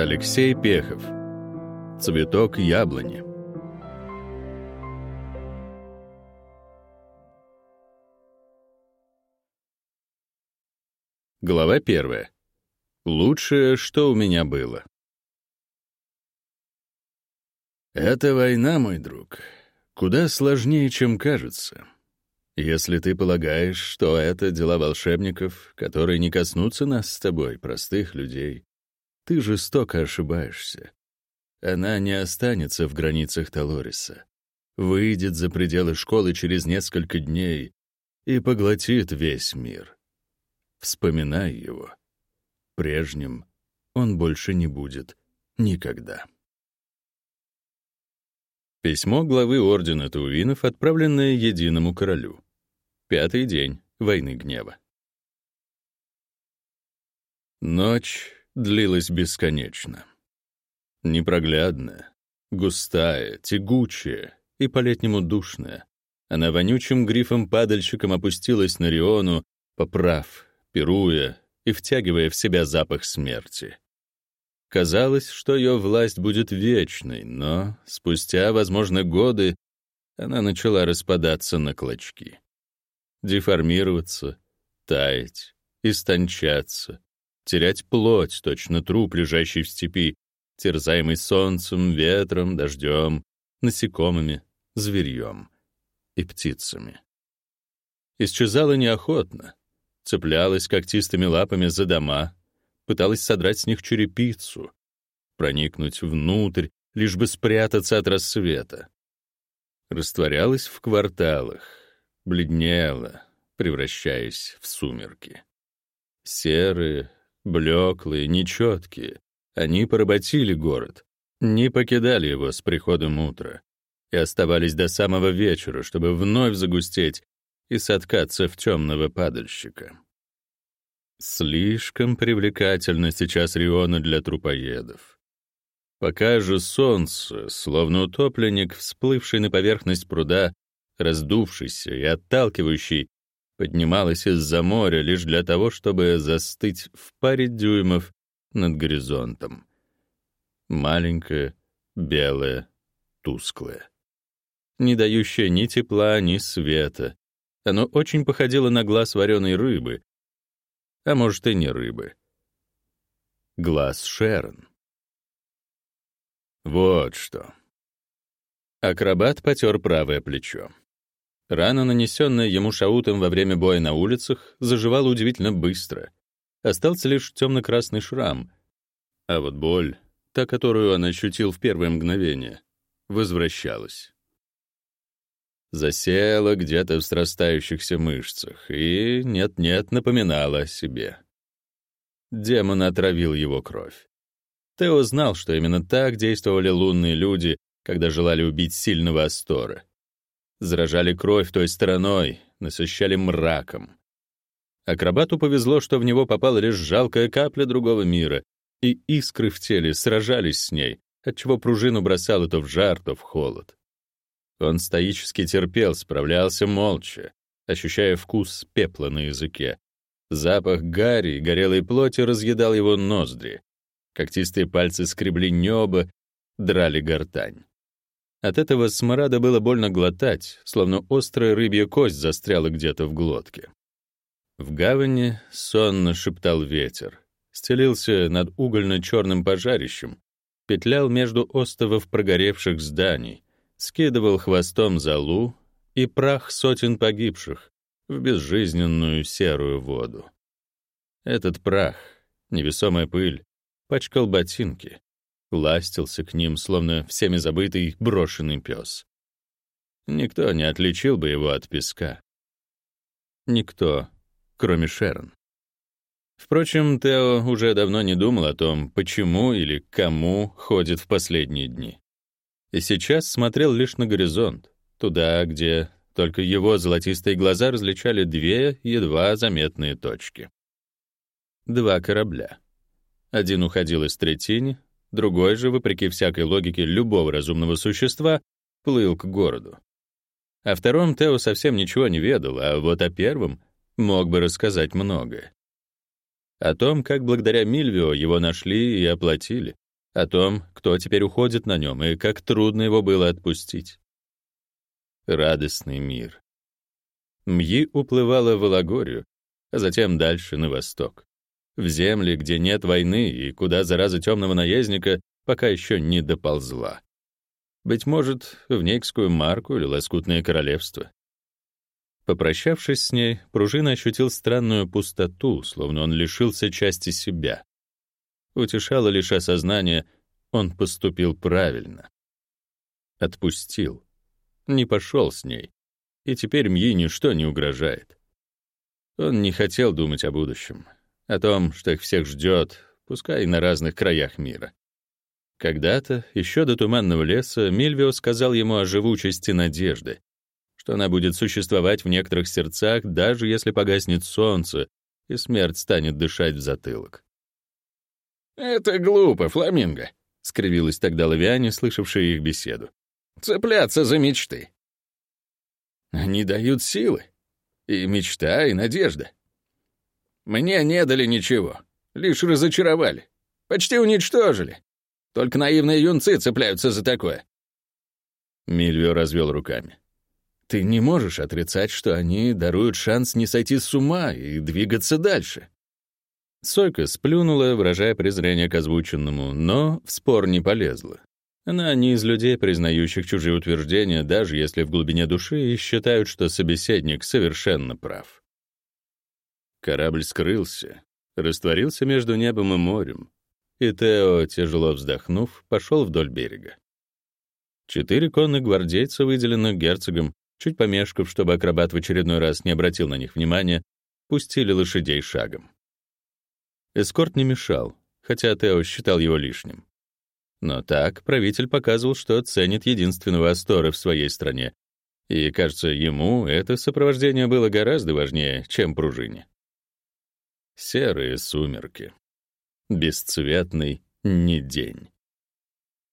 Алексей Пехов. Цветок яблони. Глава первая. Лучшее, что у меня было. Эта война, мой друг, куда сложнее, чем кажется. Если ты полагаешь, что это дела волшебников, которые не коснутся нас с тобой, простых людей, ты жестоко ошибаешься. Она не останется в границах Талориса. Выйдет за пределы школы через несколько дней и поглотит весь мир. Вспоминай его. Прежним он больше не будет никогда. Письмо главы Ордена Таувинов, отправленное Единому Королю. Пятый день войны гнева. Ночь длилась бесконечно. Непроглядная, густая, тягучая и по-летнему душная. Она вонючим грифом-падальщиком опустилась на Риону, поправ, пируя и втягивая в себя запах смерти. Казалось, что ее власть будет вечной, но спустя, возможно, годы она начала распадаться на клочки деформироваться, таять, истончаться, терять плоть, точно труп, лежащий в степи, терзаемый солнцем, ветром, дождем, насекомыми, зверьем и птицами. Исчезала неохотно, цеплялась когтистыми лапами за дома, пыталась содрать с них черепицу, проникнуть внутрь, лишь бы спрятаться от рассвета. Растворялась в кварталах, бледнела, превращаясь в сумерки. Серые, блеклые, нечеткие, они поработили город, не покидали его с приходом утра и оставались до самого вечера, чтобы вновь загустеть и соткаться в темного падальщика. Слишком привлекательно сейчас Риона для трупоедов. Пока же солнце, словно утопленник, всплывший на поверхность пруда, раздувшийся и отталкивающий, поднималась из-за моря лишь для того, чтобы застыть в паре дюймов над горизонтом. Маленькое, белое, тусклое. Не дающее ни тепла, ни света. Оно очень походило на глаз вареной рыбы. А может, и не рыбы. Глаз Шерон. Вот что. Акробат потер правое плечо. Рана, нанесенная ему шаутом во время боя на улицах, заживала удивительно быстро. Остался лишь темно-красный шрам. А вот боль, та, которую он ощутил в первое мгновение, возвращалась. Засела где-то в срастающихся мышцах и, нет-нет, напоминала о себе. Демон отравил его кровь. Тео знал, что именно так действовали лунные люди, когда желали убить сильного Астора заражали кровь той стороной, насыщали мраком. Акробату повезло, что в него попала лишь жалкая капля другого мира, и искры в теле сражались с ней, отчего пружину бросало то в жар, то в холод. Он стоически терпел, справлялся молча, ощущая вкус пепла на языке. Запах гари и горелой плоти разъедал его ноздри. Когтистые пальцы скребли небо, драли гортань. От этого смрада было больно глотать, словно острая рыбья кость застряла где-то в глотке. В гавани сонно шептал ветер, стелился над угольно-черным пожарищем, петлял между остовов прогоревших зданий, скидывал хвостом золу и прах сотен погибших в безжизненную серую воду. Этот прах, невесомая пыль, пачкал ботинки, ластился к ним, словно всеми забытый брошенный пес. Никто не отличил бы его от песка. Никто, кроме Шерон. Впрочем, Тео уже давно не думал о том, почему или кому ходит в последние дни. И сейчас смотрел лишь на горизонт, туда, где только его золотистые глаза различали две едва заметные точки. Два корабля. Один уходил из Третини, Другой же, вопреки всякой логике любого разумного существа, плыл к городу. О втором Тео совсем ничего не ведал, а вот о первом мог бы рассказать многое. О том, как благодаря Мильвио его нашли и оплатили, о том, кто теперь уходит на нем и как трудно его было отпустить. Радостный мир. Мьи уплывала в Алагорию, а затем дальше на восток, в земли, где нет войны и куда зараза темного наездника пока еще не доползла. Быть может, в Нейкскую марку или Лоскутное королевство. Попрощавшись с ней, пружина ощутил странную пустоту, словно он лишился части себя. Утешало лишь осознание, он поступил правильно. Отпустил. Не пошел с ней. И теперь Мьи ничто не угрожает. Он не хотел думать о будущем, о том, что их всех ждет, пускай и на разных краях мира. Когда-то, еще до туманного леса, Мильвио сказал ему о живучести надежды, что она будет существовать в некоторых сердцах, даже если погаснет солнце, и смерть станет дышать в затылок. «Это глупо, Фламинго», — скривилась тогда Лавиане, слышавшая их беседу. «Цепляться за мечты». «Они дают силы. И мечта, и надежда. Мне не дали ничего, лишь разочаровали. Почти уничтожили. Только наивные юнцы цепляются за такое. Мильвио развел руками. Ты не можешь отрицать, что они даруют шанс не сойти с ума и двигаться дальше. Сойка сплюнула, выражая презрение к озвученному, но в спор не полезла. Она не из людей, признающих чужие утверждения, даже если в глубине души и считают, что собеседник совершенно прав. Корабль скрылся, растворился между небом и морем, и Тео, тяжело вздохнув, пошел вдоль берега. Четыре конных гвардейца, выделенных герцогом, чуть помешков, чтобы акробат в очередной раз не обратил на них внимания, пустили лошадей шагом. Эскорт не мешал, хотя Тео считал его лишним. Но так правитель показывал, что ценит единственного Астора в своей стране, и, кажется, ему это сопровождение было гораздо важнее, чем пружине. Серые сумерки бесцветный не день.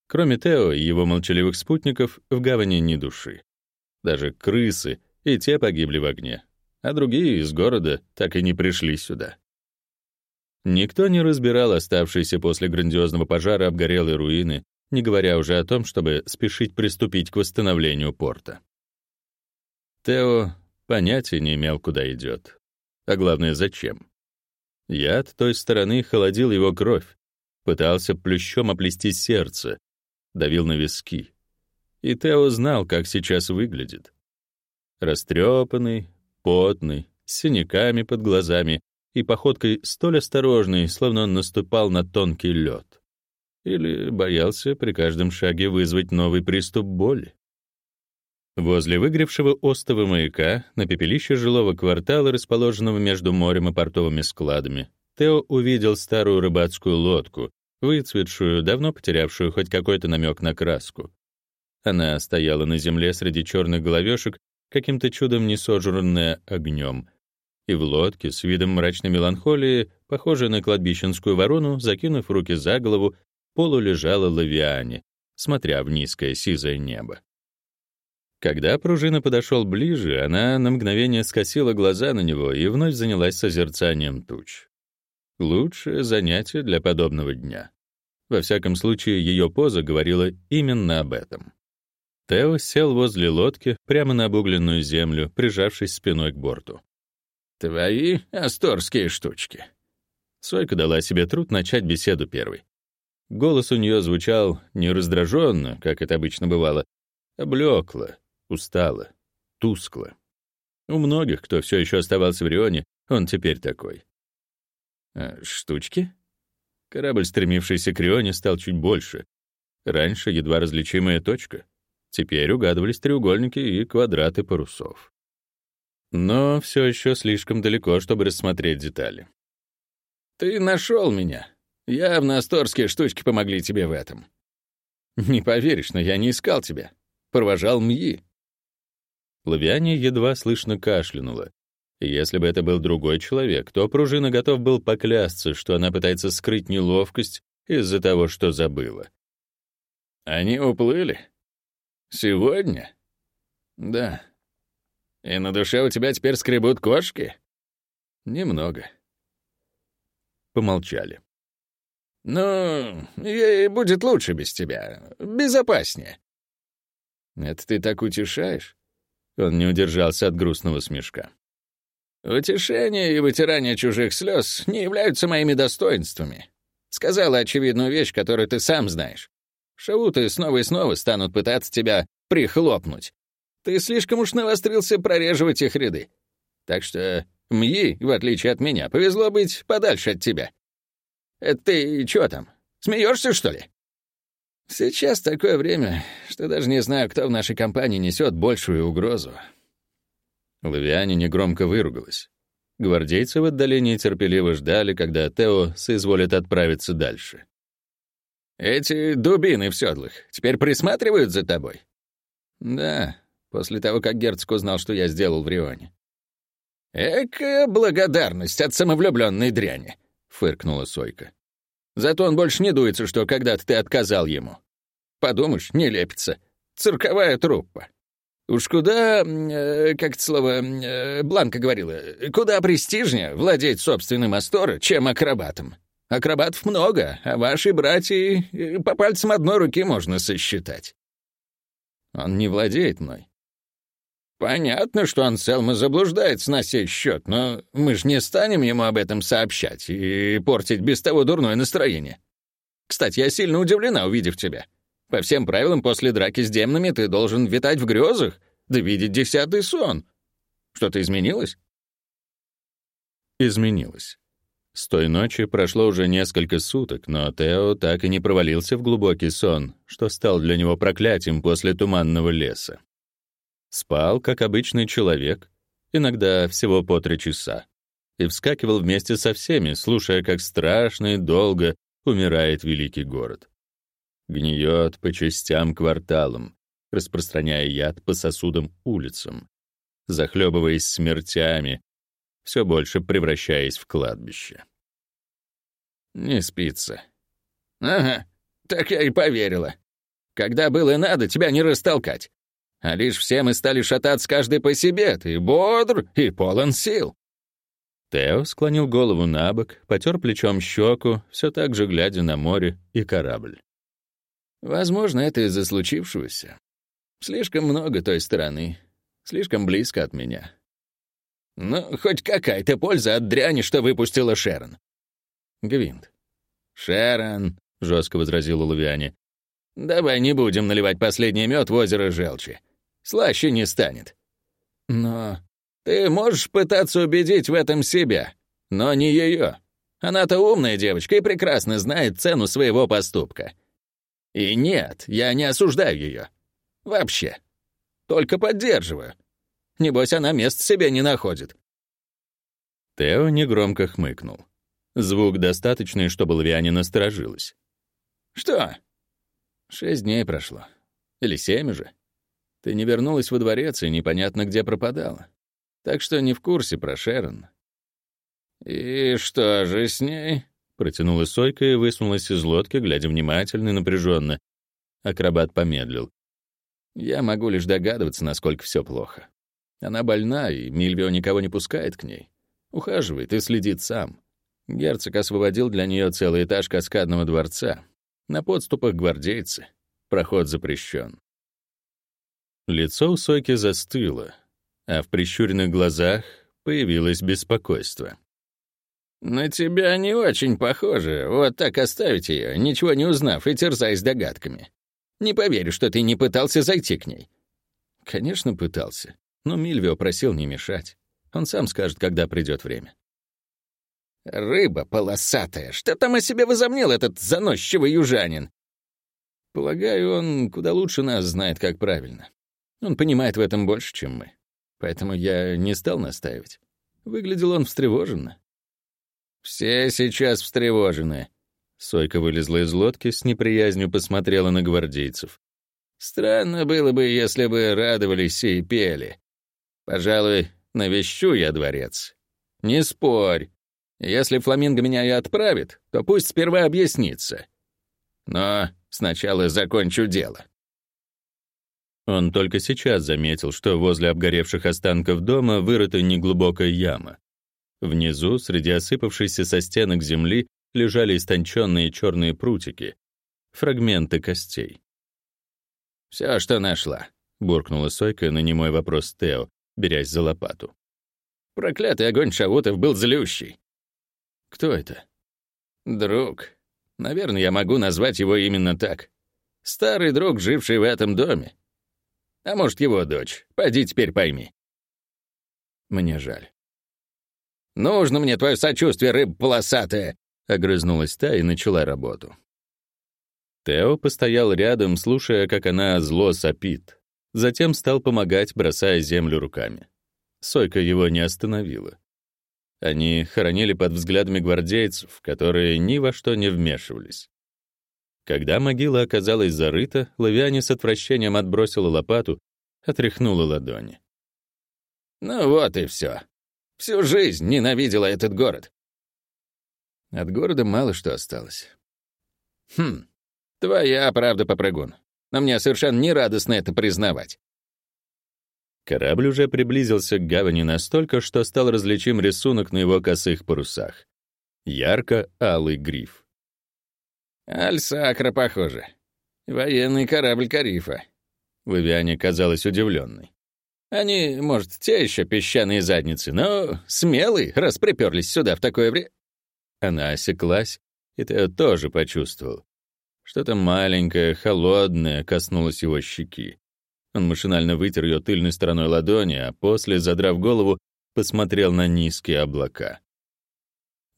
Кроме Тео и его молчаливых спутников, в гавани ни души. Даже крысы, и те погибли в огне, а другие из города так и не пришли сюда. Никто не разбирал оставшиеся после грандиозного пожара обгорелые руины, не говоря уже о том, чтобы спешить приступить к восстановлению порта. Тео понятия не имел, куда идет. А главное, зачем. Яд той стороны холодил его кровь, пытался плющом оплести сердце, давил на виски. И Тео знал, как сейчас выглядит. Растрепанный, потный, с синяками под глазами и походкой столь осторожной, словно он наступал на тонкий лед. Или боялся при каждом шаге вызвать новый приступ боли. Возле выгревшего остова маяка, на пепелище жилого квартала, расположенного между морем и портовыми складами, Тео увидел старую рыбацкую лодку, выцветшую, давно потерявшую хоть какой-то намек на краску. Она стояла на земле среди черных головешек, каким-то чудом не сожранная огнем. И в лодке с видом мрачной меланхолии, похожей на кладбищенскую ворону, закинув руки за голову, полулежала лавиане, смотря в низкое сизое небо. Когда пружина подошел ближе, она на мгновение скосила глаза на него и вновь занялась созерцанием туч. Лучшее занятие для подобного дня. Во всяком случае, ее поза говорила именно об этом. Тео сел возле лодки, прямо на обугленную землю, прижавшись спиной к борту. «Твои асторские штучки». Сойка дала себе труд начать беседу первой. Голос у нее звучал не раздраженно, как это обычно бывало, а блекло, устало, тускло. У многих, кто все еще оставался в Рионе, он теперь такой. А штучки? Корабль, стремившийся к Рионе, стал чуть больше. Раньше едва различимая точка. Теперь угадывались треугольники и квадраты парусов. Но все еще слишком далеко, чтобы рассмотреть детали. «Ты нашел меня. Явно асторские штучки помогли тебе в этом». «Не поверишь, но я не искал тебя. Провожал Мьи. Лавиане едва слышно кашлянула. Если бы это был другой человек, то пружина готов был поклясться, что она пытается скрыть неловкость из-за того, что забыла. Они уплыли? Сегодня? Да. И на душе у тебя теперь скребут кошки? Немного. Помолчали. «Ну, ей будет лучше без тебя, безопаснее». «Это ты так утешаешь?» Он не удержался от грустного смешка. «Утешение и вытирание чужих слез не являются моими достоинствами. Сказала очевидную вещь, которую ты сам знаешь. Шауты снова и снова станут пытаться тебя прихлопнуть. Ты слишком уж навострился прореживать их ряды. Так что Мьи, в отличие от меня, повезло быть подальше от тебя. Это ты чё там, смеешься, что ли? Сейчас такое время, что даже не знаю, кто в нашей компании несет большую угрозу. Лавиане негромко выругалась. Гвардейцы в отдалении терпеливо ждали, когда Тео соизволит отправиться дальше. «Эти дубины в седлах теперь присматривают за тобой?» «Да, после того, как герцог узнал, что я сделал в Рионе». «Экая благодарность от самовлюбленной дряни», — фыркнула Сойка. «Зато он больше не дуется, что когда-то ты отказал ему. Подумаешь, не лепится. Цирковая труппа. Уж куда, э, как это слово, э, Бланка говорила, куда престижнее владеть собственным Астора, чем акробатом. Акробатов много, а ваши братья э, по пальцам одной руки можно сосчитать. Он не владеет мной. Понятно, что Анселма заблуждается на сей счет, но мы же не станем ему об этом сообщать и портить без того дурное настроение. Кстати, я сильно удивлена, увидев тебя. По всем правилам, после драки с демонами ты должен витать в грезах, да видеть десятый сон. Что-то изменилось? Изменилось. С той ночи прошло уже несколько суток, но Тео так и не провалился в глубокий сон, что стал для него проклятием после туманного леса. Спал, как обычный человек, иногда всего по три часа, и вскакивал вместе со всеми, слушая, как страшно и долго умирает великий город. Гниет по частям кварталам, распространяя яд по сосудам улицам, захлебываясь смертями, все больше превращаясь в кладбище. Не спится. Ага, так я и поверила. Когда было надо, тебя не растолкать. А лишь все мы стали шататься каждый по себе, ты бодр и полон сил. Тео склонил голову на бок, потер плечом щеку, все так же глядя на море и корабль. Возможно, это из-за случившегося. Слишком много той стороны, слишком близко от меня. Ну, хоть какая-то польза от дряни, что выпустила Шерон. Гвинт. «Шерон», — жестко возразил Лавиане, — «давай не будем наливать последний мед в озеро желчи. Слаще не станет. Но ты можешь пытаться убедить в этом себя, но не ее. Она-то умная девочка и прекрасно знает цену своего поступка. И нет, я не осуждаю ее. Вообще. Только поддерживаю. Небось, она мест себе не находит». Тео негромко хмыкнул. Звук достаточный, чтобы Лавиане насторожилась. «Что?» «Шесть дней прошло. Или семь уже. Ты не вернулась во дворец и непонятно где пропадала. Так что не в курсе про Шерон». «И что же с ней?» Протянула Сойка и высунулась из лодки, глядя внимательно и напряженно. Акробат помедлил. Я могу лишь догадываться, насколько все плохо. Она больна, и Мильвио никого не пускает к ней. Ухаживает и следит сам. Герцог освободил для нее целый этаж каскадного дворца. На подступах гвардейцы. Проход запрещен. Лицо у Сойки застыло, а в прищуренных глазах появилось беспокойство. «На тебя не очень похоже. Вот так оставить ее, ничего не узнав и терзаясь догадками. Не поверю, что ты не пытался зайти к ней». «Конечно, пытался. Но Мильвио просил не мешать. Он сам скажет, когда придет время». «Рыба полосатая. Что там о себе возомнил этот заносчивый южанин?» «Полагаю, он куда лучше нас знает, как правильно. Он понимает в этом больше, чем мы. Поэтому я не стал настаивать. Выглядел он встревоженно. «Все сейчас встревожены». Сойка вылезла из лодки, с неприязнью посмотрела на гвардейцев. «Странно было бы, если бы радовались и пели. Пожалуй, навещу я дворец. Не спорь. Если Фламинго меня и отправит, то пусть сперва объяснится. Но сначала закончу дело». Он только сейчас заметил, что возле обгоревших останков дома вырыта неглубокая яма. Внизу, среди осыпавшейся со стенок земли, лежали истонченные черные прутики, фрагменты костей. «Все, что нашла», — буркнула Сойка на немой вопрос Тео, берясь за лопату. «Проклятый огонь Шавутов был злющий». «Кто это?» «Друг. Наверное, я могу назвать его именно так. Старый друг, живший в этом доме. А может, его дочь. Пойди теперь пойми». «Мне жаль». «Нужно мне твое сочувствие, рыба полосатая!» — огрызнулась та и начала работу. Тео постоял рядом, слушая, как она зло сопит. Затем стал помогать, бросая землю руками. Сойка его не остановила. Они хоронили под взглядами гвардейцев, которые ни во что не вмешивались. Когда могила оказалась зарыта, Лавиане с отвращением отбросила лопату, отряхнула ладони. «Ну вот и все. Всю жизнь ненавидела этот город». От города мало что осталось. «Хм, Твоя правда, попрыгун. Но мне совершенно не радостно это признавать. Корабль уже приблизился к гавани настолько, что стал различим рисунок на его косых парусах. Ярко-алый гриф. «Аль-Сакра, похоже. Военный корабль Карифа». Вивиане казалась удивленной. «Они, может, те еще песчаные задницы, но смелые, раз приперлись сюда в такое время». Она осеклась, и Тео тоже почувствовал. Что-то маленькое, холодное коснулось его щеки. Он машинально вытер ее тыльной стороной ладони, а после, задрав голову, посмотрел на низкие облака.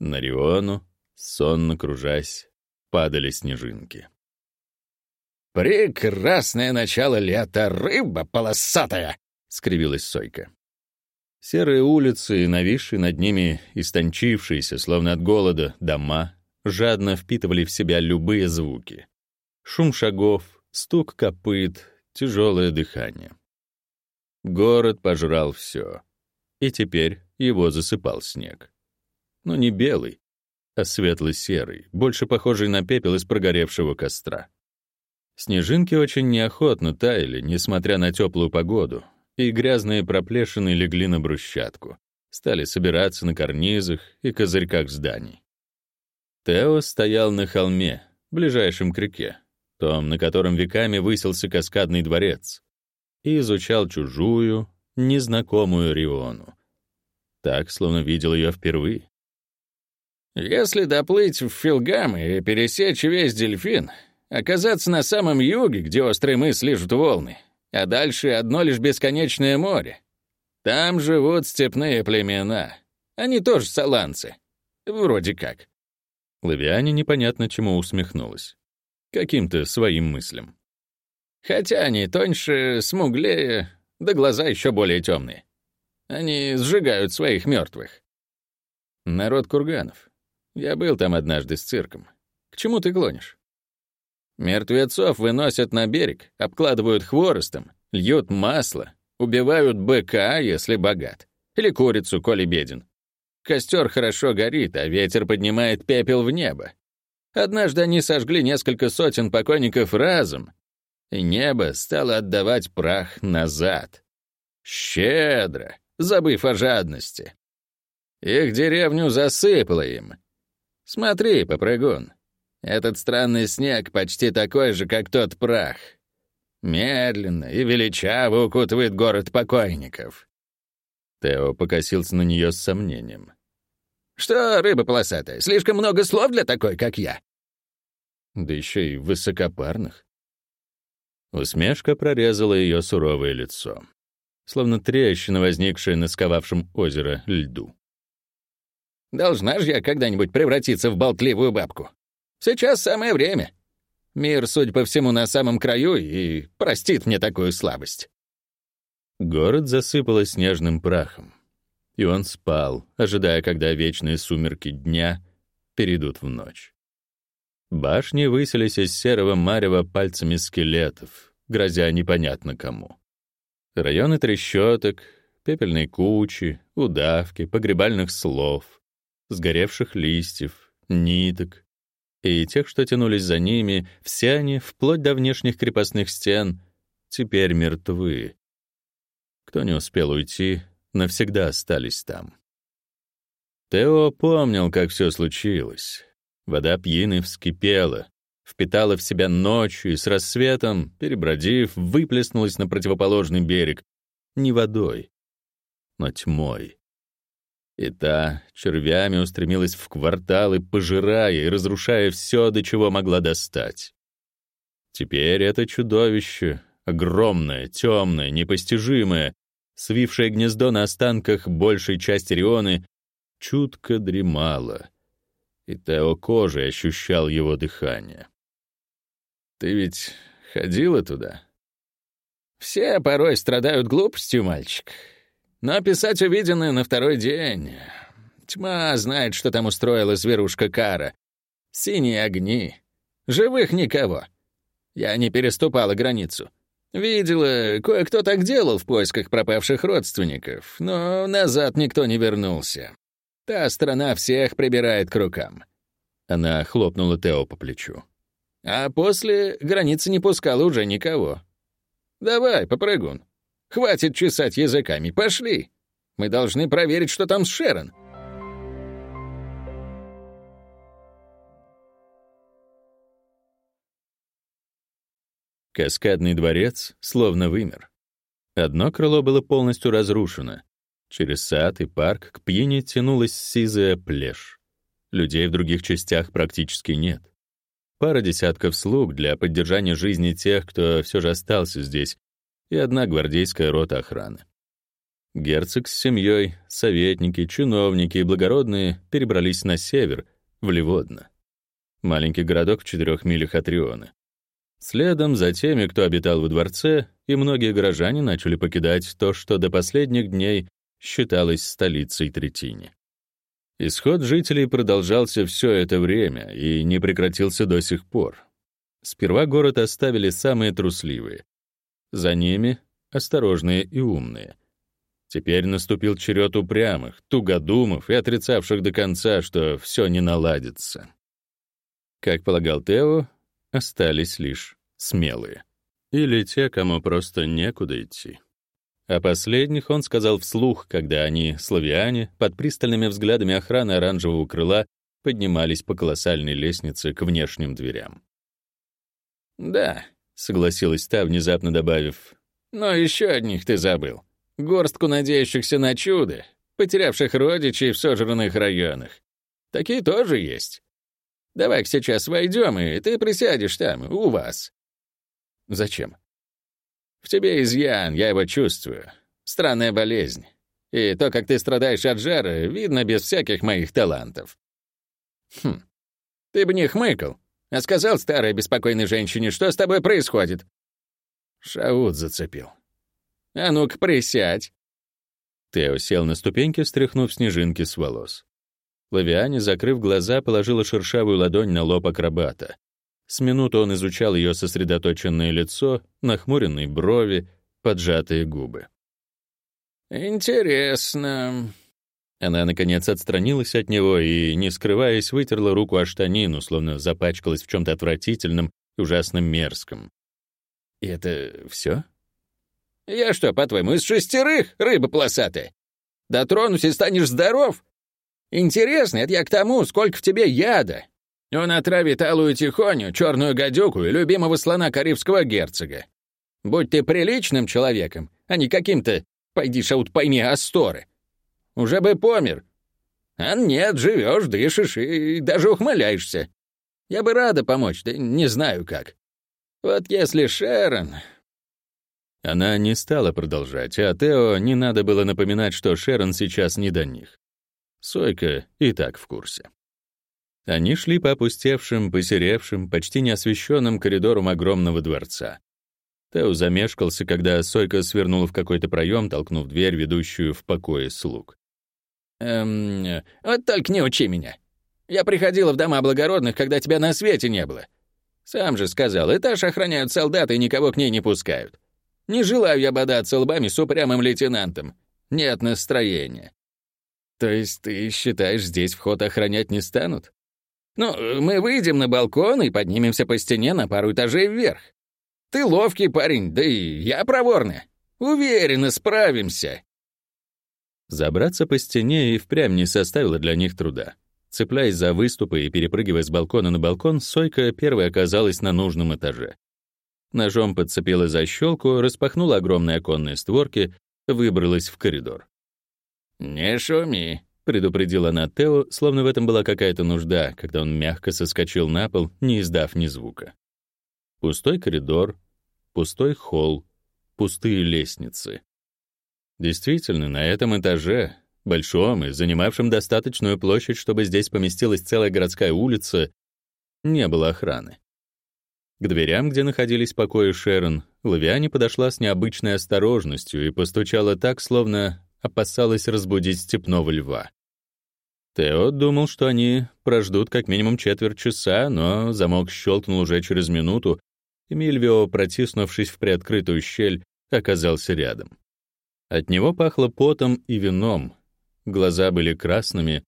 На Риону, сонно кружась, падали снежинки. «Прекрасное начало лета, рыба полосатая!» — скривилась Сойка. Серые улицы нависшие над ними истончившиеся, словно от голода, дома жадно впитывали в себя любые звуки. Шум шагов, стук копыт, тяжелое дыхание. Город пожрал все, и теперь его засыпал снег. Но не белый, а светло-серый, больше похожий на пепел из прогоревшего костра. Снежинки очень неохотно таяли, несмотря на теплую погоду, и грязные проплешины легли на брусчатку, стали собираться на карнизах и козырьках зданий. Тео стоял на холме, ближайшем к реке, том, на котором веками высился каскадный дворец, и изучал чужую, незнакомую Риону. Так, словно видел ее впервые. «Если доплыть в Филгам и пересечь весь дельфин, оказаться на самом юге, где острые мыс лежат волны, а дальше одно лишь бесконечное море. Там живут степные племена. Они тоже саланцы. Вроде как. Лавиане непонятно чему усмехнулась. Каким-то своим мыслям. Хотя они тоньше, смуглее, да глаза еще более темные. Они сжигают своих мертвых. Народ курганов. Я был там однажды с цирком. К чему ты клонишь? Мертвецов выносят на берег, обкладывают хворостом, льют масло, убивают быка, если богат, или курицу, коли беден. Костер хорошо горит, а ветер поднимает пепел в небо. Однажды они сожгли несколько сотен покойников разом, и небо стало отдавать прах назад. Щедро, забыв о жадности. Их деревню засыпало им. Смотри, попрыгун, этот странный снег почти такой же, как тот прах. Медленно и величаво укутывает город покойников. Тео покосился на нее с сомнением. Что, рыба полосатая, слишком много слов для такой, как я? Да еще и высокопарных. Усмешка прорезала ее суровое лицо, словно трещина, возникшая на сковавшем озеро льду. Должна же я когда-нибудь превратиться в болтливую бабку. Сейчас самое время. Мир, судя по всему, на самом краю и простит мне такую слабость. Город засыпало снежным прахом и он спал, ожидая, когда вечные сумерки дня перейдут в ночь. Башни высились из серого марева пальцами скелетов, грозя непонятно кому. Районы трещоток, пепельной кучи, удавки, погребальных слов, сгоревших листьев, ниток и тех, что тянулись за ними, все они, вплоть до внешних крепостных стен, теперь мертвы. Кто не успел уйти, навсегда остались там. Тео помнил, как все случилось. Вода пьяны вскипела, впитала в себя ночью и с рассветом, перебродив, выплеснулась на противоположный берег. Не водой, но тьмой. И та червями устремилась в кварталы, пожирая и разрушая все, до чего могла достать. Теперь это чудовище, огромное, темное, непостижимое, свившее гнездо на останках большей части Рионы, чутко дремало, и Тео кожей ощущал его дыхание. «Ты ведь ходила туда?» «Все порой страдают глупостью, мальчик. Но писать увиденное на второй день... Тьма знает, что там устроила зверушка Кара. Синие огни. Живых никого. Я не переступала границу. Видела, кое-кто так делал в поисках пропавших родственников, но назад никто не вернулся. Та страна всех прибирает к рукам. Она хлопнула Тео по плечу. А после границы не пускала уже никого. Давай, попрыгун. Хватит чесать языками, пошли. Мы должны проверить, что там с Шерон. Каскадный дворец словно вымер. Одно крыло было полностью разрушено. Через сад и парк к пьяне тянулась сизая плешь. Людей в других частях практически нет. Пара десятков слуг для поддержания жизни тех, кто все же остался здесь, и одна гвардейская рота охраны. Герцог с семьей, советники, чиновники и благородные перебрались на север, в Ливодно. Маленький городок в четырех милях от Рионы. Следом за теми, кто обитал во дворце, и многие горожане начали покидать то, что до последних дней считалось столицей Третини. Исход жителей продолжался все это время и не прекратился до сих пор. Сперва город оставили самые трусливые. За ними — осторожные и умные. Теперь наступил черед упрямых, тугодумов и отрицавших до конца, что все не наладится. Как полагал Тео, остались лишь смелые. Или те, кому просто некуда идти. О последних он сказал вслух, когда они, славяне, под пристальными взглядами охраны оранжевого крыла поднимались по колоссальной лестнице к внешним дверям. «Да», — согласилась та, внезапно добавив, «но еще одних ты забыл. Горстку надеющихся на чудо, потерявших родичей в сожранных районах. Такие тоже есть. Давай-ка сейчас войдем, и ты присядешь там, у вас». «Зачем?» «В тебе изъян, я его чувствую. Странная болезнь. И то, как ты страдаешь от жара, видно без всяких моих талантов». «Хм, ты бы не хмыкал, а сказал старой беспокойной женщине, что с тобой происходит». Шаут зацепил. «А ну-ка, присядь». Тео сел на ступеньки, стряхнув снежинки с волос. Лавиане, закрыв глаза, положила шершавую ладонь на лоб акробата. С минуту он изучал ее сосредоточенное лицо, нахмуренные брови, поджатые губы. «Интересно». Она, наконец, отстранилась от него и, не скрываясь, вытерла руку о штанину, словно запачкалась в чем-то отвратительном и ужасно мерзком. «И это все? «Я что, по-твоему, из шестерых, рыба полосатая? Дотронусь и станешь здоров? Интересно, это я к тому, сколько в тебе яда. Он отравит алую тихоню, черную гадюку и любимого слона карибского герцога. Будь ты приличным человеком, а не каким-то, пойди шаут пойми, асторы. Уже бы помер. А нет, живешь, дышишь и даже ухмыляешься. Я бы рада помочь, да не знаю как. Вот если Шерон... Она не стала продолжать, а Тео не надо было напоминать, что Шерон сейчас не до них. Сойка и так в курсе. Они шли по опустевшим, посеревшим, почти неосвещенным коридорам огромного дворца. Тео замешкался, когда Сойка свернула в какой-то проем, толкнув дверь, ведущую в покое слуг. «Эм, вот только не учи меня. Я приходила в дома благородных, когда тебя на свете не было. Сам же сказал, этаж охраняют солдаты и никого к ней не пускают. Не желаю я бодаться лбами с упрямым лейтенантом. Нет настроения. То есть ты считаешь, здесь вход охранять не станут? Ну, мы выйдем на балкон и поднимемся по стене на пару этажей вверх. Ты ловкий парень, да и я проворный. Уверенно справимся. Забраться по стене и впрямь не составило для них труда. Цепляясь за выступы и перепрыгивая с балкона на балкон, Сойка первой оказалась на нужном этаже. Ножом подцепила защелку, распахнула огромные оконные створки, выбралась в коридор. «Не шуми», — предупредила она Тео, словно в этом была какая-то нужда, когда он мягко соскочил на пол, не издав ни звука. Пустой коридор, пустой холл, пустые лестницы. Действительно, на этом этаже, большом и занимавшем достаточную площадь, чтобы здесь поместилась целая городская улица, не было охраны. К дверям, где находились покои Шерон, Лавиане подошла с необычной осторожностью и постучала так, словно опасалась разбудить степного льва. Тео думал, что они прождут как минимум четверть часа, но замок щелкнул уже через минуту, и Мильвио, протиснувшись в приоткрытую щель, оказался рядом. От него пахло потом и вином. Глаза были красными,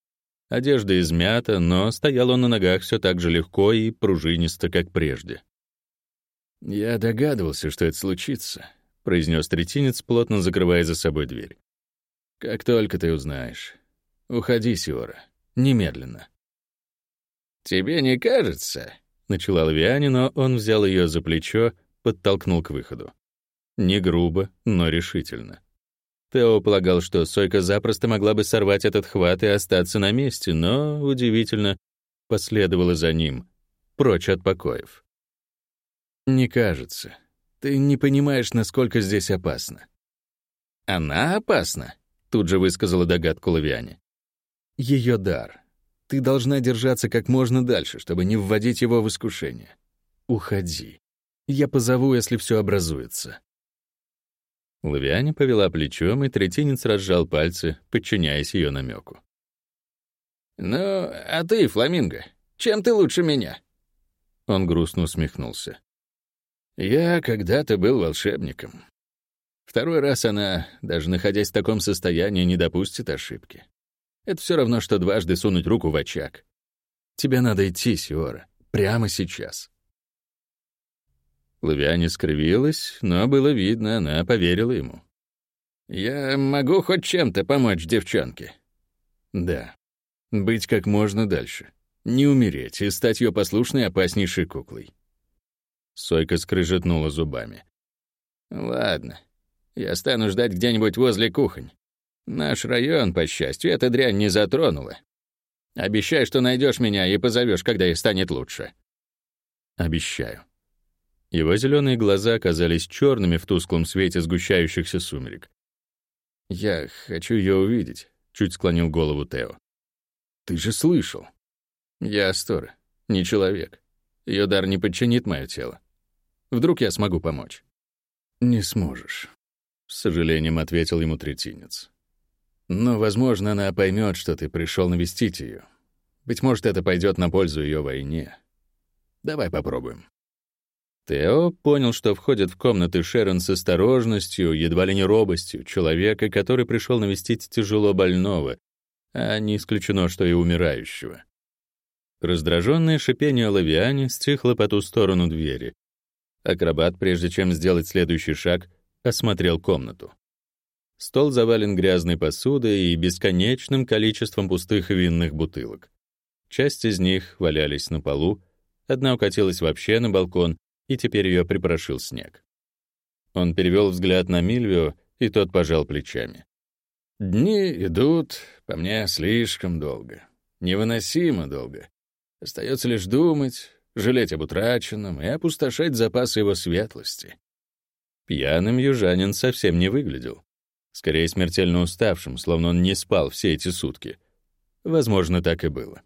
одежда измята, но стоял он на ногах все так же легко и пружинисто, как прежде. «Я догадывался, что это случится», — произнес третинец, плотно закрывая за собой дверь. «Как только ты узнаешь. Уходи, Сиора. Немедленно». «Тебе не кажется?» — начала Лавиане, но он взял ее за плечо, подтолкнул к выходу. Не грубо, но решительно. Тео полагал, что Сойка запросто могла бы сорвать этот хват и остаться на месте, но, удивительно, последовала за ним, прочь от покоев. «Не кажется. Ты не понимаешь, насколько здесь опасно». «Она опасна?» — тут же высказала догадку Лавиане. «Ее дар. Ты должна держаться как можно дальше, чтобы не вводить его в искушение. Уходи. Я позову, если все образуется». Лавиане повела плечом, и третинец разжал пальцы, подчиняясь ее намеку. «Ну, а ты, Фламинго, чем ты лучше меня?» Он грустно усмехнулся. «Я когда-то был волшебником. Второй раз она, даже находясь в таком состоянии, не допустит ошибки. Это все равно, что дважды сунуть руку в очаг. Тебе надо идти, Сиора, прямо сейчас». Лавиане скривилась, но было видно, она поверила ему. «Я могу хоть чем-то помочь девчонке?» «Да. Быть как можно дальше. Не умереть и стать ее послушной опаснейшей куклой». Сойка скрыжетнула зубами. «Ладно. Я стану ждать где-нибудь возле кухонь. Наш район, по счастью, эта дрянь не затронула. Обещай, что найдешь меня и позовешь, когда ей станет лучше». «Обещаю». Его зеленые глаза оказались черными в тусклом свете сгущающихся сумерек. «Я хочу ее увидеть», — чуть склонил голову Тео. «Ты же слышал». «Я Астора, не человек. Ее дар не подчинит мое тело. Вдруг я смогу помочь?» «Не сможешь», — с сожалением ответил ему третинец. «Но, возможно, она поймет, что ты пришел навестить ее. Быть может, это пойдет на пользу ее войне. Давай попробуем». Тео понял, что входит в комнаты Шерон с осторожностью, едва ли не робостью, человека, который пришел навестить тяжело больного, а не исключено, что и умирающего. Раздраженное шипение Лавиани стихло по ту сторону двери. Акробат, прежде чем сделать следующий шаг, осмотрел комнату. Стол завален грязной посудой и бесконечным количеством пустых винных бутылок. Часть из них валялись на полу, одна укатилась вообще на балкон, и теперь ее припорошил снег. Он перевел взгляд на Мильвио, и тот пожал плечами. «Дни идут, по мне, слишком долго. Невыносимо долго. Остается лишь думать, жалеть об утраченном и опустошать запасы его светлости». Пьяным южанин совсем не выглядел. Скорее, смертельно уставшим, словно он не спал все эти сутки. Возможно, так и было.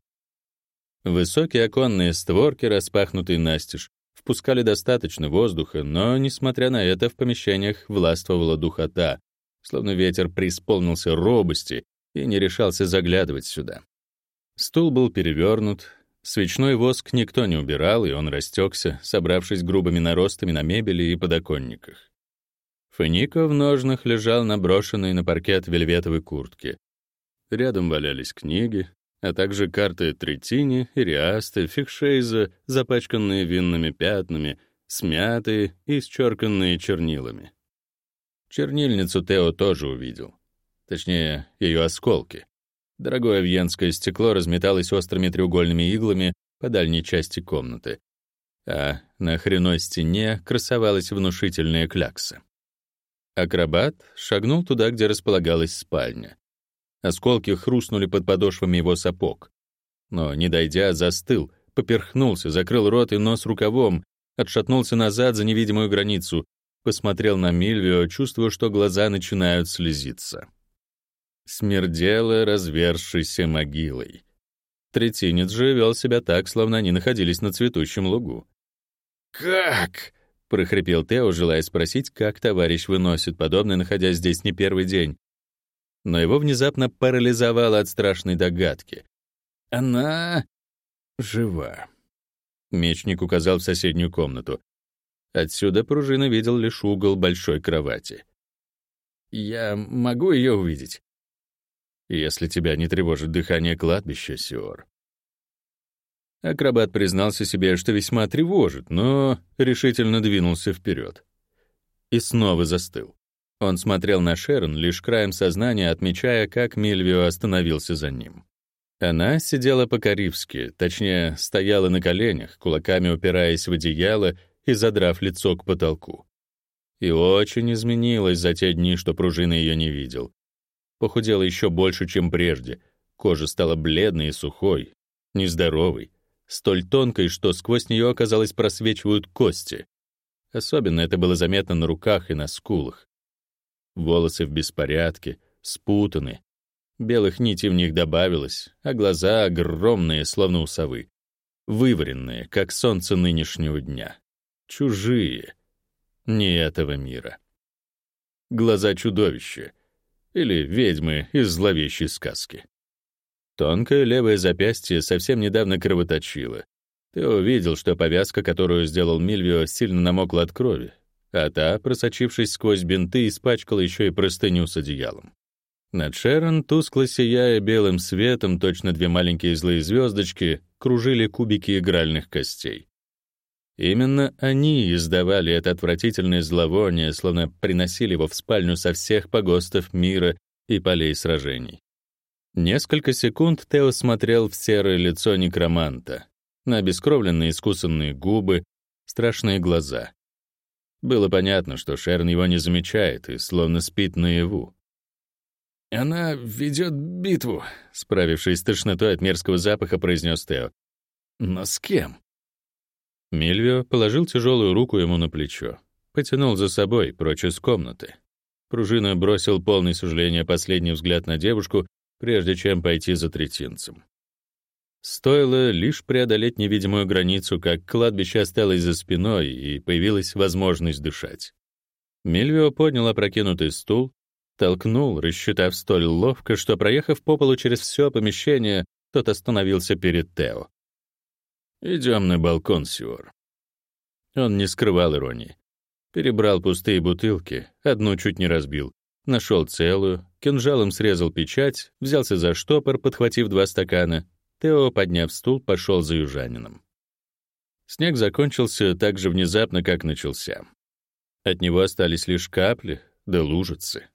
Высокие оконные створки, распахнутые настежь, впускали достаточно воздуха, но, несмотря на это, в помещениях властвовала духота, словно ветер преисполнился робости и не решался заглядывать сюда. Стул был перевернут, свечной воск никто не убирал, и он растекся, собравшись грубыми наростами на мебели и подоконниках. Фенико в ножнах лежал наброшенный на паркет вельветовой куртки. Рядом валялись книги, а также карты Третини, Ириасты, Фикшейза, запачканные винными пятнами, смятые и исчерканные чернилами. Чернильницу Тео тоже увидел. Точнее, ее осколки. Дорогое венское стекло разметалось острыми треугольными иглами по дальней части комнаты, а на хреной стене красовалась внушительная клякса. Акробат шагнул туда, где располагалась спальня. Осколки хрустнули под подошвами его сапог. Но, не дойдя, застыл, поперхнулся, закрыл рот и нос рукавом, отшатнулся назад за невидимую границу, посмотрел на Мильвио, чувствуя, что глаза начинают слезиться. Смердело развершейся могилой. Третинец же вел себя так, словно они находились на цветущем лугу. «Как?» — прохрипел Тео, желая спросить, как товарищ выносит подобное, находясь здесь не первый день. Но его внезапно парализовало от страшной догадки. «Она жива». Мечник указал в соседнюю комнату. Отсюда пружина видел лишь угол большой кровати. «Я могу ее увидеть?» «Если тебя не тревожит дыхание кладбища, Сиор». Акробат признался себе, что весьма тревожит, но решительно двинулся вперед. И снова застыл. Он смотрел на Шерон лишь краем сознания, отмечая, как Мильвио остановился за ним. Она сидела по-карибски, точнее, стояла на коленях, кулаками упираясь в одеяло и задрав лицо к потолку. И очень изменилась за те дни, что пружина ее не видел. Похудела еще больше, чем прежде. Кожа стала бледной и сухой, нездоровой, столь тонкой, что сквозь нее, оказалось, просвечивают кости. Особенно это было заметно на руках и на скулах. Волосы в беспорядке, спутаны. Белых нитей в них добавилось, а глаза огромные, словно у совы. Вываренные, как солнце нынешнего дня чужие, не этого мира. Глаза чудовища или ведьмы из зловещей сказки. Тонкое левое запястье совсем недавно кровоточило. Ты увидел, что повязка, которую сделал Мильвио, сильно намокла от крови, а та, просочившись сквозь бинты, испачкала еще и простыню с одеялом. Над Шерон, тускло сияя белым светом, точно две маленькие злые звездочки, кружили кубики игральных костей. Именно они издавали это отвратительное зловоние, словно приносили его в спальню со всех погостов мира и полей сражений. Несколько секунд Тео смотрел в серое лицо некроманта, на обескровленные искусанные губы, страшные глаза. Было понятно, что Шерн его не замечает и словно спит наяву. «Она ведет битву», — справившись с тошнотой от мерзкого запаха, произнес Тео. «Но с кем?» Мильвио положил тяжелую руку ему на плечо, потянул за собой прочь из комнаты. Пружина бросил полный сожаления последний взгляд на девушку, прежде чем пойти за третинцем. Стоило лишь преодолеть невидимую границу, как кладбище осталось за спиной, и появилась возможность дышать. Мильвио поднял опрокинутый стул, толкнул, рассчитав столь ловко, что, проехав по полу через все помещение, тот остановился перед Тео. Идем на балкон, Сюр. Он не скрывал иронии. Перебрал пустые бутылки, одну чуть не разбил. Нашел целую, кинжалом срезал печать, взялся за штопор, подхватив два стакана. Тео, подняв стул, пошел за южанином. Снег закончился так же внезапно, как начался. От него остались лишь капли да лужицы.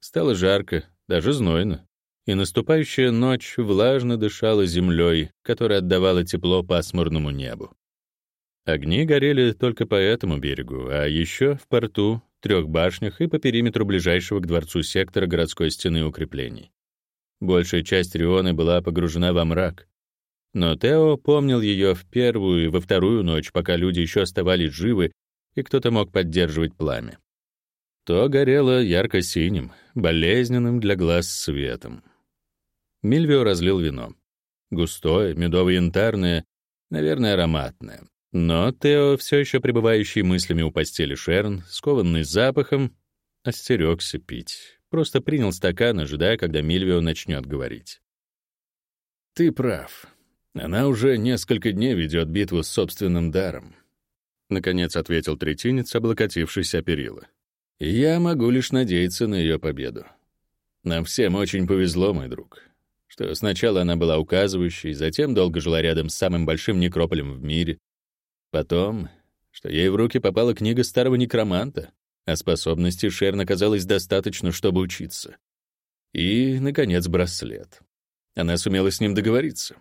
Стало жарко, даже знойно и наступающая ночь влажно дышала землей, которая отдавала тепло пасмурному небу. Огни горели только по этому берегу, а еще в порту, трех башнях и по периметру ближайшего к дворцу сектора городской стены укреплений. Большая часть Рионы была погружена во мрак. Но Тео помнил ее в первую и во вторую ночь, пока люди еще оставались живы, и кто-то мог поддерживать пламя. То горело ярко-синим, болезненным для глаз светом. Мильвио разлил вино. Густое, медово-янтарное, наверное, ароматное. Но Тео, все еще пребывающий мыслями у постели Шерн, скованный запахом, остерегся пить. Просто принял стакан, ожидая, когда Мильвио начнет говорить. «Ты прав. Она уже несколько дней ведет битву с собственным даром», — наконец ответил третинец, облокотившись о перила. «Я могу лишь надеяться на ее победу. Нам всем очень повезло, мой друг что сначала она была указывающей, затем долго жила рядом с самым большим некрополем в мире. Потом, что ей в руки попала книга старого некроманта, а способностей Шерн оказалось достаточно, чтобы учиться. И, наконец, браслет. Она сумела с ним договориться.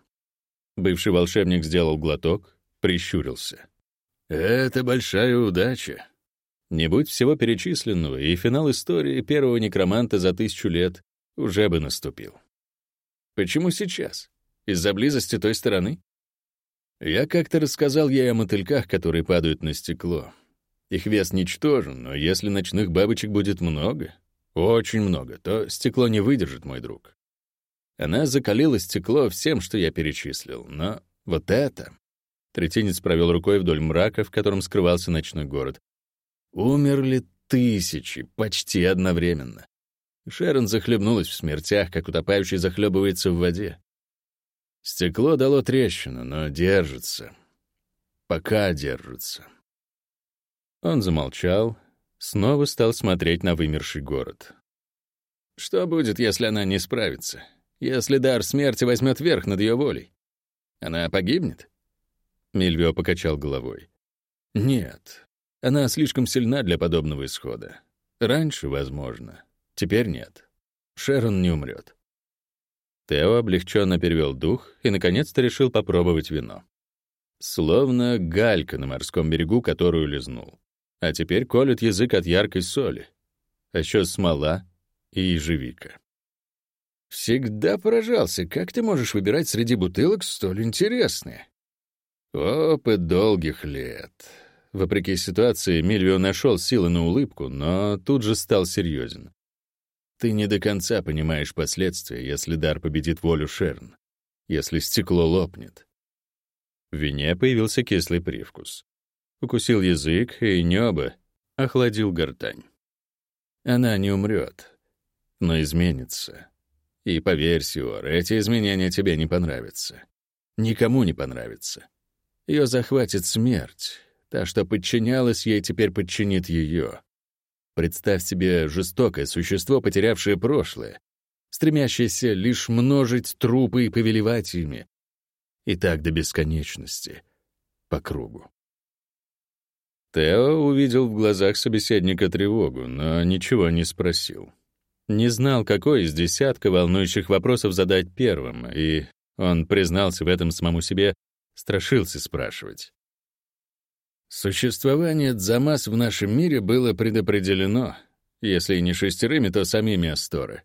Бывший волшебник сделал глоток, прищурился. «Это большая удача. Не будь всего перечисленного, и финал истории первого некроманта за тысячу лет уже бы наступил. Почему сейчас? Из-за близости той стороны? Я как-то рассказал ей о мотыльках, которые падают на стекло. Их вес ничтожен, но если ночных бабочек будет много, очень много, то стекло не выдержит, мой друг. Она закалила стекло всем, что я перечислил, но вот это... Третинец провел рукой вдоль мрака, в котором скрывался ночной город. Умерли тысячи, почти одновременно. Шерон захлебнулась в смертях, как утопающий захлебывается в воде. Стекло дало трещину, но держится. Пока держится. Он замолчал, снова стал смотреть на вымерший город. Что будет, если она не справится? если дар смерти возьмет верх над ее волей? Она погибнет? Мильвио покачал головой. Нет, она слишком сильна для подобного исхода. Раньше, возможно. Теперь нет. Шерон не умрет. Тео облегченно перевел дух и, наконец-то, решил попробовать вино. Словно галька на морском берегу, которую лизнул. А теперь колет язык от яркой соли. А еще смола и ежевика. Всегда поражался, как ты можешь выбирать среди бутылок столь интересные. Опыт долгих лет. Вопреки ситуации, Мильвио нашел силы на улыбку, но тут же стал серьезен. Ты не до конца понимаешь последствия, если дар победит волю Шерн, если стекло лопнет. В вине появился кислый привкус. Укусил язык, и небо охладил гортань. Она не умрет, но изменится. И поверь, Сиор, эти изменения тебе не понравятся. Никому не понравится. Ее захватит смерть. Та, что подчинялась ей, теперь подчинит ее. Представь себе жестокое существо, потерявшее прошлое, стремящееся лишь множить трупы и повелевать ими. И так до бесконечности, по кругу. Тео увидел в глазах собеседника тревогу, но ничего не спросил. Не знал, какой из десятка волнующих вопросов задать первым, и он признался в этом самому себе, страшился спрашивать. Существование Дзамас в нашем мире было предопределено, если и не шестерыми, то самими Асторы.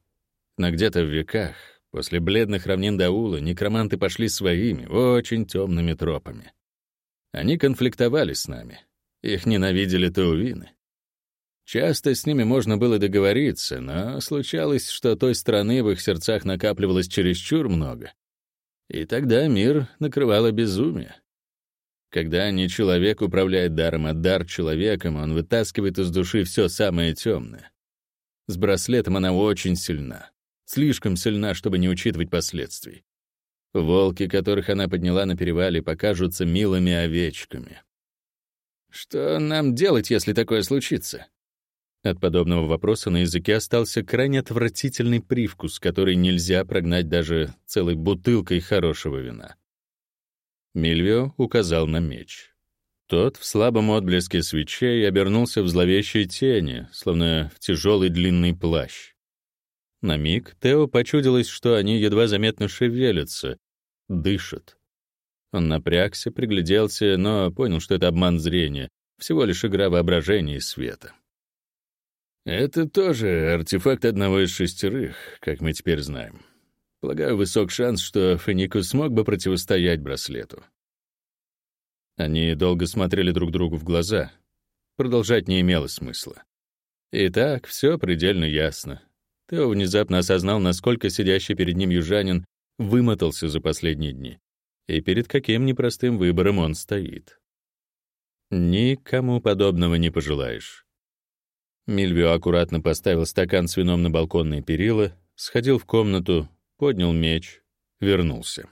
Но где-то в веках, после бледных равнин Даула, некроманты пошли своими, очень темными тропами. Они конфликтовали с нами. Их ненавидели таувины. Часто с ними можно было договориться, но случалось, что той страны в их сердцах накапливалось чересчур много. И тогда мир накрывало безумие. Когда не человек управляет даром, а дар человеком, он вытаскивает из души все самое темное. С браслетом она очень сильна. Слишком сильна, чтобы не учитывать последствий. Волки, которых она подняла на перевале, покажутся милыми овечками. Что нам делать, если такое случится? От подобного вопроса на языке остался крайне отвратительный привкус, который нельзя прогнать даже целой бутылкой хорошего вина. Мильвио указал на меч. Тот в слабом отблеске свечей обернулся в зловещей тени, словно в тяжелый длинный плащ. На миг Тео почудилось, что они едва заметно шевелятся, дышат. Он напрягся, пригляделся, но понял, что это обман зрения, всего лишь игра воображения и света. Это тоже артефакт одного из шестерых, как мы теперь знаем. Полагаю, высок шанс, что Феникус смог бы противостоять браслету. Они долго смотрели друг другу в глаза. Продолжать не имело смысла. Итак, все предельно ясно. Тео внезапно осознал, насколько сидящий перед ним южанин вымотался за последние дни и перед каким непростым выбором он стоит. Никому подобного не пожелаешь. Мильвио аккуратно поставил стакан с вином на балконные перила, сходил в комнату, поднял меч, вернулся.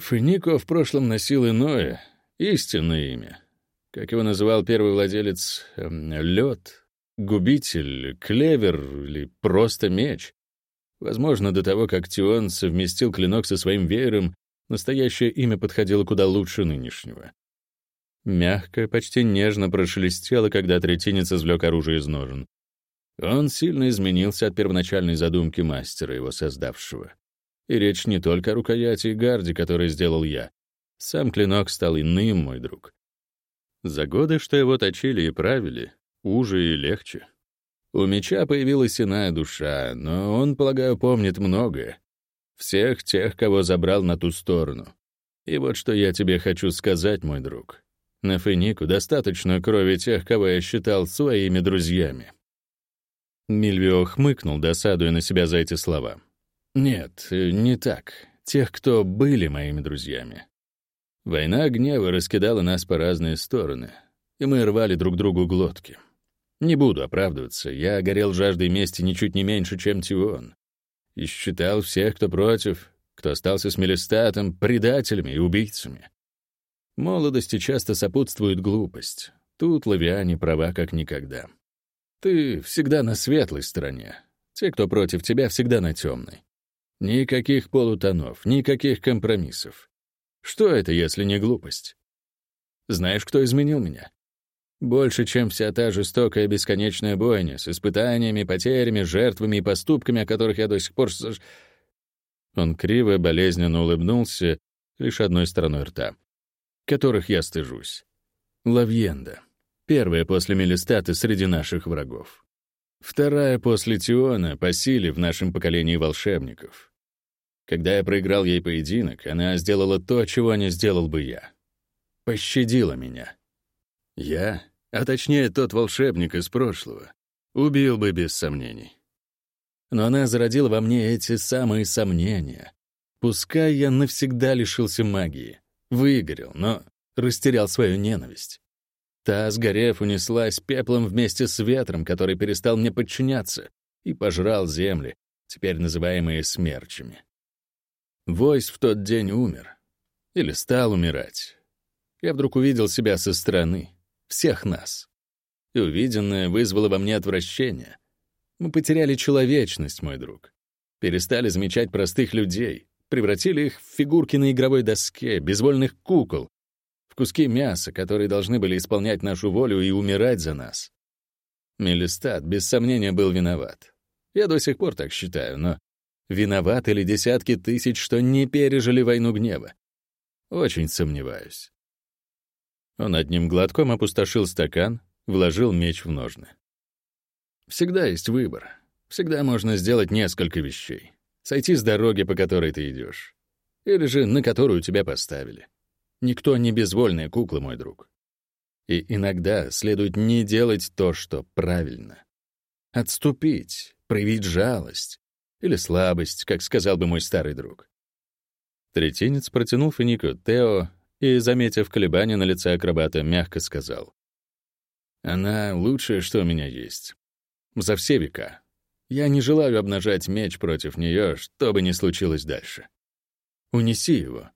Фенико в прошлом носил иное, истинное имя. Как его называл первый владелец, эм, лед, губитель, клевер или просто меч. Возможно, до того, как Тион совместил клинок со своим веером, настоящее имя подходило куда лучше нынешнего. Мягко, почти нежно прошелестело, когда третинец извлек оружие из ножен. Он сильно изменился от первоначальной задумки мастера, его создавшего. И речь не только о рукояти и гарде, который сделал я. Сам клинок стал иным, мой друг. За годы, что его точили и правили, уже и легче. У меча появилась иная душа, но он, полагаю, помнит многое. Всех тех, кого забрал на ту сторону. И вот что я тебе хочу сказать, мой друг. На Фенику достаточно крови тех, кого я считал своими друзьями. Мильвио хмыкнул, досадуя на себя за эти слова. Нет, не так. Тех, кто были моими друзьями. Война гнева раскидала нас по разные стороны, и мы рвали друг другу глотки. Не буду оправдываться, я горел жаждой мести ничуть не меньше, чем Тион. И считал всех, кто против, кто остался с Мелистатом, предателями и убийцами. Молодости часто сопутствует глупость. Тут Лавиане права как никогда. Ты всегда на светлой стороне. Те, кто против тебя, всегда на темной. Никаких полутонов, никаких компромиссов. Что это, если не глупость? Знаешь, кто изменил меня? Больше, чем вся та жестокая бесконечная бойня с испытаниями, потерями, жертвами и поступками, о которых я до сих пор... Он криво, болезненно улыбнулся лишь одной стороной рта. Которых я стыжусь. Лавьенда. Первая после Мелистаты среди наших врагов. Вторая после Тиона по силе в нашем поколении волшебников. Когда я проиграл ей поединок, она сделала то, чего не сделал бы я. Пощадила меня. Я а точнее тот волшебник из прошлого, убил бы без сомнений. Но она зародила во мне эти самые сомнения. Пускай я навсегда лишился магии, выгорел, но растерял свою ненависть. Та, сгорев, унеслась пеплом вместе с ветром, который перестал мне подчиняться и пожрал земли, теперь называемые смерчами. Войс в тот день умер. Или стал умирать. Я вдруг увидел себя со стороны, всех нас. И увиденное вызвало во мне отвращение. Мы потеряли человечность, мой друг. Перестали замечать простых людей, превратили их в фигурки на игровой доске, безвольных кукол, в куски мяса, которые должны были исполнять нашу волю и умирать за нас. Мелистат, без сомнения, был виноват. Я до сих пор так считаю, но виноваты ли десятки тысяч, что не пережили войну гнева? Очень сомневаюсь. Он одним глотком опустошил стакан, вложил меч в ножны. Всегда есть выбор. Всегда можно сделать несколько вещей. Сойти с дороги, по которой ты идешь. Или же на которую тебя поставили. Никто не безвольная кукла, мой друг. И иногда следует не делать то, что правильно. Отступить, проявить жалость или слабость, как сказал бы мой старый друг. Третинец протянул Фенику Тео и, заметив колебания на лице акробата, мягко сказал. «Она лучшее, что у меня есть. За все века. Я не желаю обнажать меч против нее, что бы ни случилось дальше. Унеси его,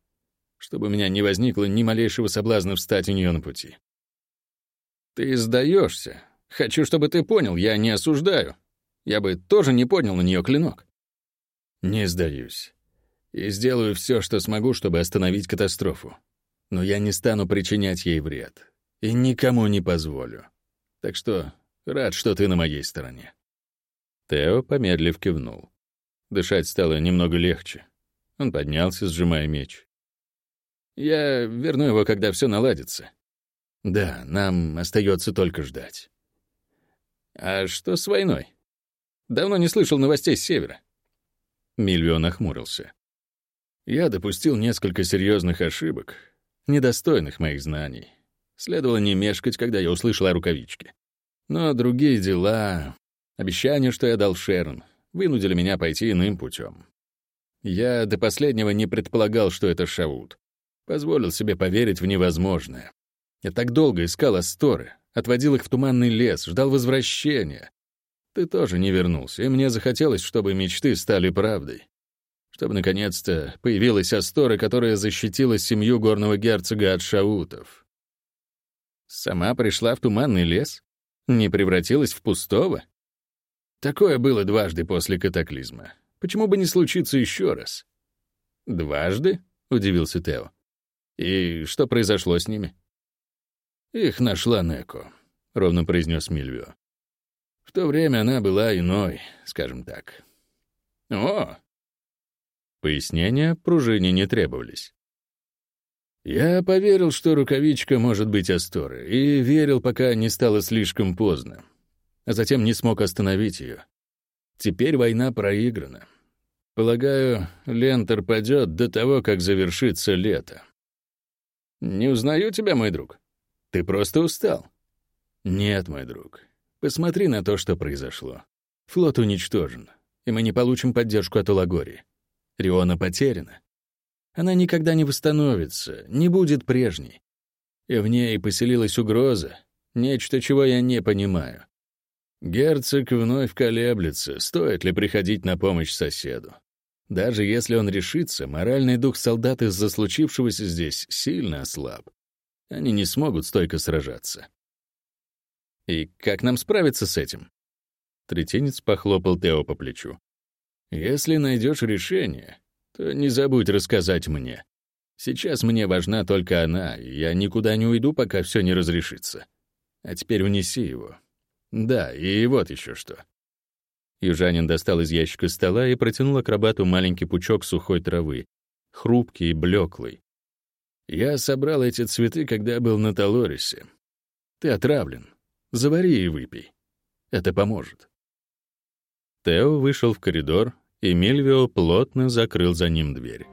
чтобы у меня не возникло ни малейшего соблазна встать у нее на пути». «Ты сдаешься. Хочу, чтобы ты понял, я не осуждаю. Я бы тоже не поднял на нее клинок». «Не сдаюсь. И сделаю все, что смогу, чтобы остановить катастрофу но я не стану причинять ей вред. И никому не позволю. Так что рад, что ты на моей стороне». Тео, помедлив, кивнул. Дышать стало немного легче. Он поднялся, сжимая меч. «Я верну его, когда все наладится». «Да, нам остается только ждать». «А что с войной? Давно не слышал новостей с севера». Мильвио нахмурился. «Я допустил несколько серьезных ошибок, недостойных моих знаний. Следовало не мешкать, когда я услышал о рукавичке. Но другие дела, обещания, что я дал Шерн, вынудили меня пойти иным путем. Я до последнего не предполагал, что это Шаут. Позволил себе поверить в невозможное. Я так долго искал Асторы, отводил их в туманный лес, ждал возвращения. Ты тоже не вернулся, и мне захотелось, чтобы мечты стали правдой чтобы, наконец-то, появилась Астора, которая защитила семью горного герцога от шаутов. Сама пришла в туманный лес? Не превратилась в пустого? Такое было дважды после катаклизма. Почему бы не случиться еще раз? «Дважды?» — удивился Тео. «И что произошло с ними?» «Их нашла Неко», — ровно произнес Мильвио. «В то время она была иной, скажем так». «О, Пояснения пружине не требовались. Я поверил, что рукавичка может быть Асторы, и верил, пока не стало слишком поздно. А затем не смог остановить ее. Теперь война проиграна. Полагаю, Лентер падет до того, как завершится лето. Не узнаю тебя, мой друг. Ты просто устал. Нет, мой друг. Посмотри на то, что произошло. Флот уничтожен, и мы не получим поддержку от Улагори. Риона потеряна. Она никогда не восстановится, не будет прежней. И в ней поселилась угроза, нечто, чего я не понимаю. Герцог вновь колеблется, стоит ли приходить на помощь соседу. Даже если он решится, моральный дух солдат из-за случившегося здесь сильно ослаб. Они не смогут стойко сражаться. И как нам справиться с этим? Третинец похлопал Тео по плечу. Если найдешь решение, то не забудь рассказать мне. Сейчас мне важна только она, и я никуда не уйду, пока все не разрешится. А теперь унеси его. Да, и вот еще что. Южанин достал из ящика стола и протянул акробату маленький пучок сухой травы, хрупкий и блеклый. Я собрал эти цветы, когда был на Талорисе. Ты отравлен. Завари и выпей. Это поможет. Тео вышел в коридор, и Мильвио плотно закрыл за ним дверь.